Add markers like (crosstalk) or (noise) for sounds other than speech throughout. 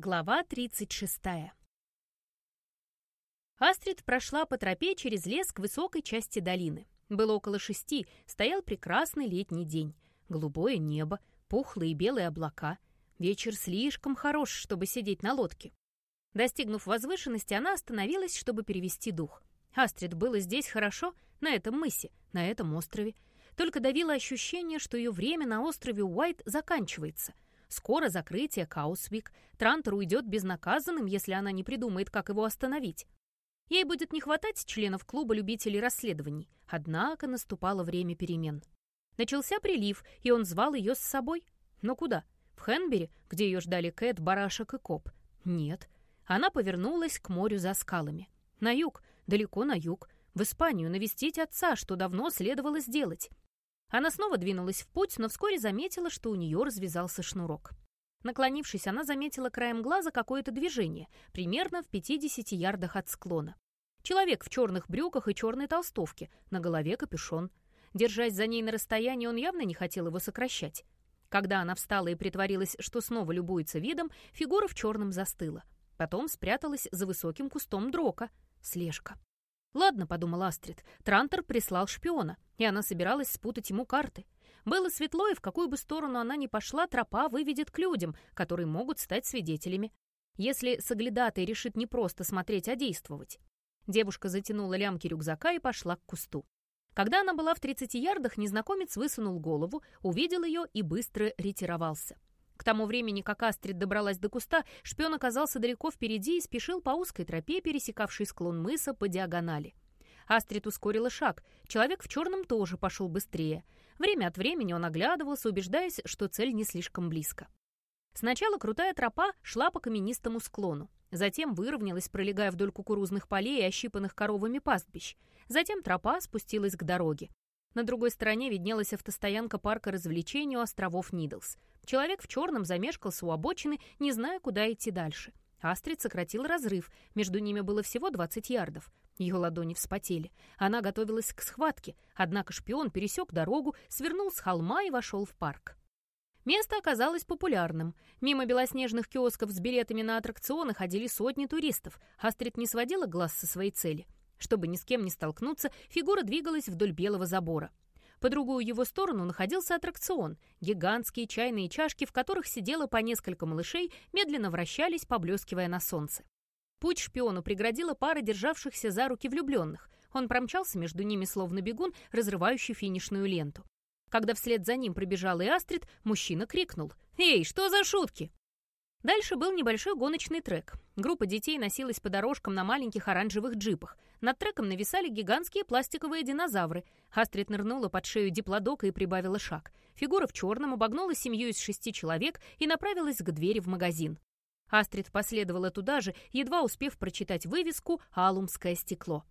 Глава 36. Астрид прошла по тропе через лес к высокой части долины. Было около шести, стоял прекрасный летний день. Голубое небо, пухлые белые облака. Вечер слишком хорош, чтобы сидеть на лодке. Достигнув возвышенности, она остановилась, чтобы перевести дух. Астрид было здесь хорошо, на этом мысе, на этом острове. Только давило ощущение, что ее время на острове Уайт заканчивается — Скоро закрытие Каусвик. Трантор уйдет безнаказанным, если она не придумает, как его остановить. Ей будет не хватать членов клуба любителей расследований. Однако наступало время перемен. Начался прилив, и он звал ее с собой. Но куда? В Хенбери, где ее ждали Кэт, Барашек и Коп? Нет. Она повернулась к морю за скалами. На юг, далеко на юг, в Испанию навестить отца, что давно следовало сделать. Она снова двинулась в путь, но вскоре заметила, что у нее развязался шнурок. Наклонившись, она заметила краем глаза какое-то движение, примерно в 50 ярдах от склона. Человек в черных брюках и черной толстовке, на голове капюшон. Держась за ней на расстоянии, он явно не хотел его сокращать. Когда она встала и притворилась, что снова любуется видом, фигура в черном застыла. Потом спряталась за высоким кустом дрока. Слежка. «Ладно», — подумала Астрид, — Трантор прислал шпиона, и она собиралась спутать ему карты. Было светло, и в какую бы сторону она ни пошла, тропа выведет к людям, которые могут стать свидетелями. Если соглядатай решит не просто смотреть, а действовать. Девушка затянула лямки рюкзака и пошла к кусту. Когда она была в 30 ярдах, незнакомец высунул голову, увидел ее и быстро ретировался. К тому времени, как Астрид добралась до куста, шпион оказался далеко впереди и спешил по узкой тропе, пересекавшей склон мыса по диагонали. Астрид ускорила шаг. Человек в черном тоже пошел быстрее. Время от времени он оглядывался, убеждаясь, что цель не слишком близко. Сначала крутая тропа шла по каменистому склону. Затем выровнялась, пролегая вдоль кукурузных полей и ощипанных коровами пастбищ. Затем тропа спустилась к дороге. На другой стороне виднелась автостоянка парка развлечений у островов Нидлс. Человек в черном замешкался у обочины, не зная, куда идти дальше. Астрид сократил разрыв, между ними было всего 20 ярдов. Ее ладони вспотели. Она готовилась к схватке, однако шпион пересек дорогу, свернул с холма и вошел в парк. Место оказалось популярным. Мимо белоснежных киосков с билетами на аттракционы ходили сотни туристов. Астрид не сводила глаз со своей цели. Чтобы ни с кем не столкнуться, фигура двигалась вдоль белого забора. По другую его сторону находился аттракцион. Гигантские чайные чашки, в которых сидело по несколько малышей, медленно вращались, поблескивая на солнце. Путь шпиону преградила пара державшихся за руки влюбленных. Он промчался между ними, словно бегун, разрывающий финишную ленту. Когда вслед за ним пробежал и Астрид, мужчина крикнул «Эй, что за шутки?» Дальше был небольшой гоночный трек. Группа детей носилась по дорожкам на маленьких оранжевых джипах. Над треком нависали гигантские пластиковые динозавры. Астрид нырнула под шею диплодока и прибавила шаг. Фигура в черном обогнула семью из шести человек и направилась к двери в магазин. Астрид последовала туда же, едва успев прочитать вывеску «Алумское стекло».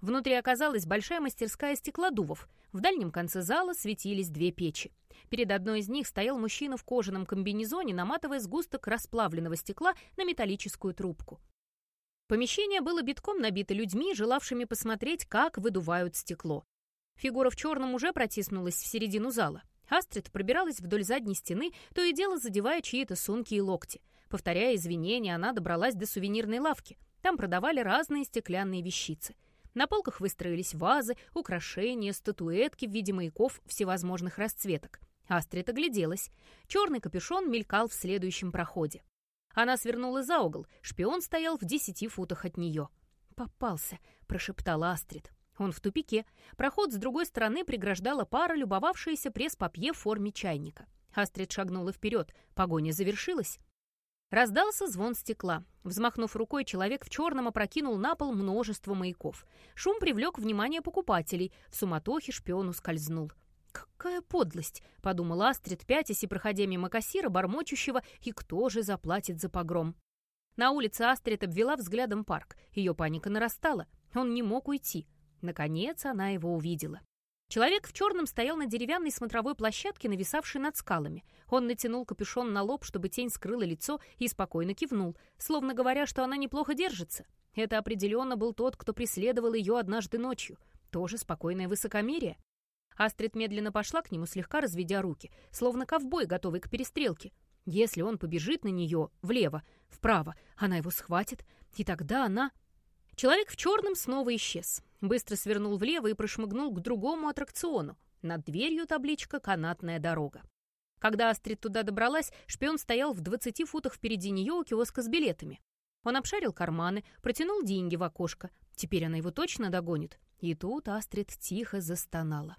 Внутри оказалась большая мастерская стеклодувов. В дальнем конце зала светились две печи. Перед одной из них стоял мужчина в кожаном комбинезоне, наматывая сгусток расплавленного стекла на металлическую трубку. Помещение было битком набито людьми, желавшими посмотреть, как выдувают стекло. Фигура в черном уже протиснулась в середину зала. Астрид пробиралась вдоль задней стены, то и дело задевая чьи-то сумки и локти. Повторяя извинения, она добралась до сувенирной лавки. Там продавали разные стеклянные вещицы — на полках выстроились вазы, украшения, статуэтки в виде маяков всевозможных расцветок. Астрид огляделась. Черный капюшон мелькал в следующем проходе. Она свернула за угол. Шпион стоял в десяти футах от нее. «Попался», — прошептала Астрид. Он в тупике. Проход с другой стороны преграждала пара, любовавшаяся пресс-папье в форме чайника. Астрид шагнула вперед. Погоня завершилась. Раздался звон стекла. Взмахнув рукой, человек в черном опрокинул на пол множество маяков. Шум привлек внимание покупателей. В суматохе шпион ускользнул. «Какая подлость!» — подумала Астрид, пятясь и проходя мимо кассира, бормочущего, и кто же заплатит за погром. На улице Астрид обвела взглядом парк. Ее паника нарастала. Он не мог уйти. Наконец она его увидела. Человек в черном стоял на деревянной смотровой площадке, нависавшей над скалами. Он натянул капюшон на лоб, чтобы тень скрыла лицо, и спокойно кивнул, словно говоря, что она неплохо держится. Это определенно был тот, кто преследовал ее однажды ночью. Тоже спокойное высокомерие. Астрид медленно пошла к нему, слегка разведя руки, словно ковбой, готовый к перестрелке. Если он побежит на нее влево, вправо, она его схватит, и тогда она... Человек в черном снова исчез. Быстро свернул влево и прошмыгнул к другому аттракциону. Над дверью табличка «Канатная дорога». Когда Астрид туда добралась, шпион стоял в 20 футах впереди нее у киоска с билетами. Он обшарил карманы, протянул деньги в окошко. Теперь она его точно догонит. И тут Астрид тихо застонала.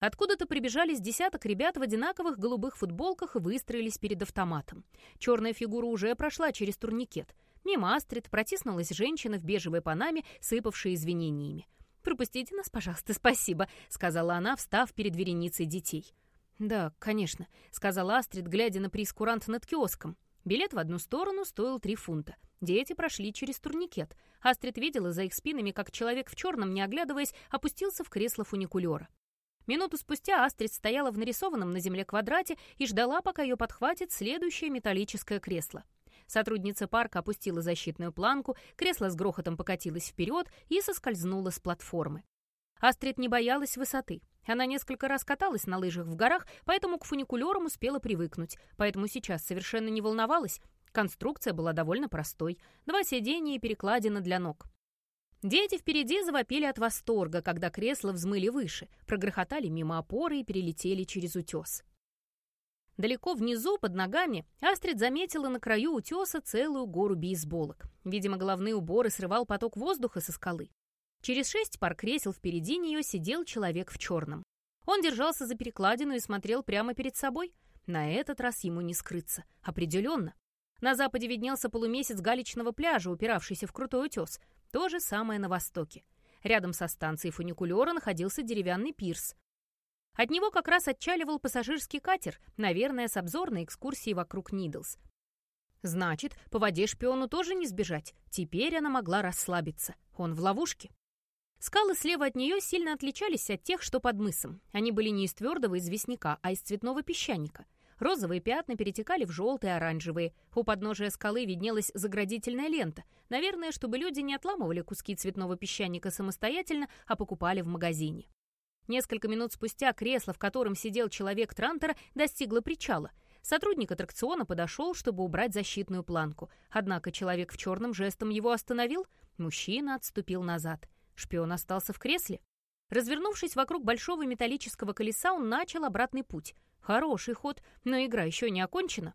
Откуда-то прибежались десяток ребят в одинаковых голубых футболках и выстроились перед автоматом. Черная фигура уже прошла через турникет. Мимо Астрид протиснулась женщина в бежевой панаме, сыпавшая извинениями. «Пропустите нас, пожалуйста, (laughs) спасибо», — сказала она, встав перед вереницей детей. «Да, конечно», — сказала Астрид, глядя на прескурант над киоском. Билет в одну сторону стоил три фунта. Дети прошли через турникет. Астрид видела за их спинами, как человек в черном, не оглядываясь, опустился в кресло фуникулера. Минуту спустя Астрид стояла в нарисованном на земле квадрате и ждала, пока ее подхватит следующее металлическое кресло. Сотрудница парка опустила защитную планку, кресло с грохотом покатилось вперед и соскользнуло с платформы. Астрид не боялась высоты. Она несколько раз каталась на лыжах в горах, поэтому к фуникулерам успела привыкнуть, поэтому сейчас совершенно не волновалась. Конструкция была довольно простой. Два сиденья и перекладина для ног. Дети впереди завопили от восторга, когда кресла взмыли выше, прогрохотали мимо опоры и перелетели через утес. Далеко внизу, под ногами, Астрид заметила на краю утеса целую гору бейсболок. Видимо, головные уборы срывал поток воздуха со скалы. Через шесть пар кресел впереди нее сидел человек в черном. Он держался за перекладину и смотрел прямо перед собой. На этот раз ему не скрыться. Определенно. На западе виднелся полумесяц галечного пляжа, упиравшийся в крутой утес. То же самое на востоке. Рядом со станцией фуникулера находился деревянный пирс. От него как раз отчаливал пассажирский катер, наверное, с обзорной экскурсией вокруг Нидлс. Значит, по воде шпиону тоже не сбежать. Теперь она могла расслабиться. Он в ловушке. Скалы слева от нее сильно отличались от тех, что под мысом. Они были не из твердого известняка, а из цветного песчаника. Розовые пятна перетекали в желтые, оранжевые. У подножия скалы виднелась заградительная лента. Наверное, чтобы люди не отламывали куски цветного песчаника самостоятельно, а покупали в магазине. Несколько минут спустя кресло, в котором сидел человек Трантера, достигло причала. Сотрудник аттракциона подошел, чтобы убрать защитную планку. Однако человек в черном жестом его остановил. Мужчина отступил назад. Шпион остался в кресле. Развернувшись вокруг большого металлического колеса, он начал обратный путь. Хороший ход, но игра еще не окончена.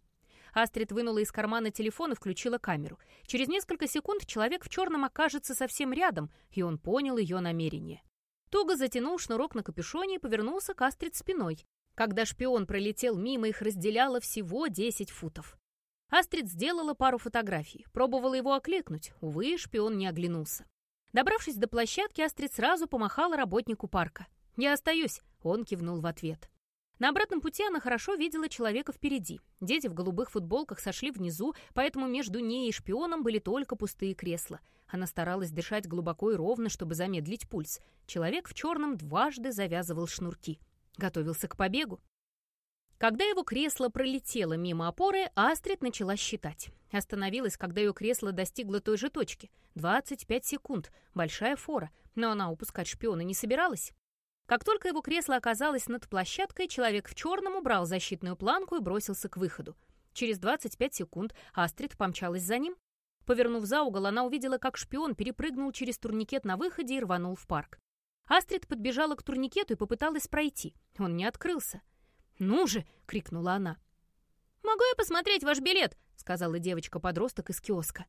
Астрид вынула из кармана телефон и включила камеру. Через несколько секунд человек в черном окажется совсем рядом, и он понял ее намерение. Туго затянул шнурок на капюшоне и повернулся к Астрид спиной. Когда шпион пролетел мимо, их разделяло всего 10 футов. Астрид сделала пару фотографий, пробовала его окликнуть. Увы, шпион не оглянулся. Добравшись до площадки, Астрид сразу помахала работнику парка. «Я остаюсь», — он кивнул в ответ. На обратном пути она хорошо видела человека впереди. Дети в голубых футболках сошли внизу, поэтому между ней и шпионом были только пустые кресла. Она старалась дышать глубоко и ровно, чтобы замедлить пульс. Человек в черном дважды завязывал шнурки. Готовился к побегу. Когда его кресло пролетело мимо опоры, Астрид начала считать. Остановилась, когда ее кресло достигло той же точки. 25 секунд. Большая фора. Но она упускать шпиона не собиралась. Как только его кресло оказалось над площадкой, человек в черном убрал защитную планку и бросился к выходу. Через 25 секунд Астрид помчалась за ним. Повернув за угол, она увидела, как шпион перепрыгнул через турникет на выходе и рванул в парк. Астрид подбежала к турникету и попыталась пройти. Он не открылся. «Ну же!» — крикнула она. «Могу я посмотреть ваш билет?» — сказала девочка-подросток из киоска.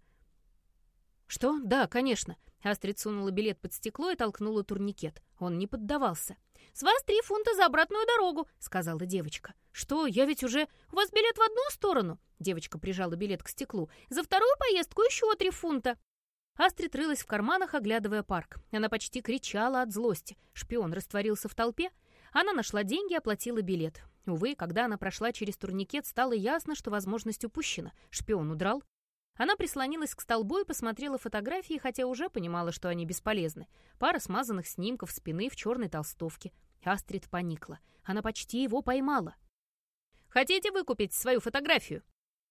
«Что? Да, конечно». Астрид сунула билет под стекло и толкнула турникет. Он не поддавался. «С вас три фунта за обратную дорогу», — сказала девочка. «Что? Я ведь уже... У вас билет в одну сторону?» Девочка прижала билет к стеклу. «За вторую поездку еще три фунта». Астрид рылась в карманах, оглядывая парк. Она почти кричала от злости. Шпион растворился в толпе. Она нашла деньги и оплатила билет. Увы, когда она прошла через турникет, стало ясно, что возможность упущена. Шпион удрал. Она прислонилась к столбу и посмотрела фотографии, хотя уже понимала, что они бесполезны. Пара смазанных снимков спины в черной толстовке. Астрид поникла. Она почти его поймала. «Хотите выкупить свою фотографию?»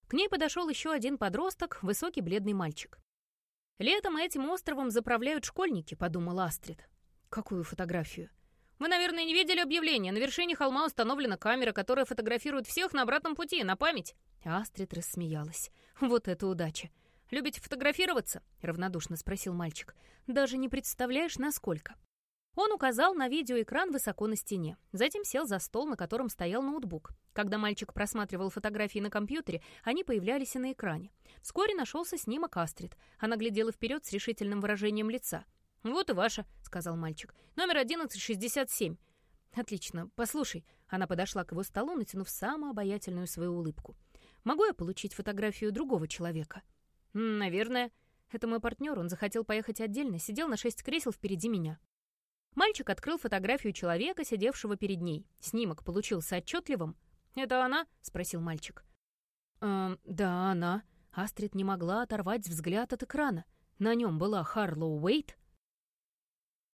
К ней подошел еще один подросток, высокий бледный мальчик. «Летом этим островом заправляют школьники», — подумала Астрид. «Какую фотографию?» «Вы, наверное, не видели объявление. На вершине холма установлена камера, которая фотографирует всех на обратном пути, на память». Астрид рассмеялась. «Вот это удача! Любите фотографироваться?» — равнодушно спросил мальчик. «Даже не представляешь, насколько». Он указал на видеоэкран высоко на стене. Затем сел за стол, на котором стоял ноутбук. Когда мальчик просматривал фотографии на компьютере, они появлялись и на экране. Вскоре нашелся снимок Астрид. Она глядела вперед с решительным выражением лица. «Вот и ваша», — сказал мальчик. «Номер 1167». «Отлично. Послушай». Она подошла к его столу, натянув самую обаятельную свою улыбку. «Могу я получить фотографию другого человека?» «Наверное». Это мой партнер, он захотел поехать отдельно, сидел на шесть кресел впереди меня. Мальчик открыл фотографию человека, сидевшего перед ней. Снимок получился отчетливым. «Это она?» — спросил мальчик. «Эм, да, она». Астрид не могла оторвать взгляд от экрана. На нем была Харлоу Уэйт,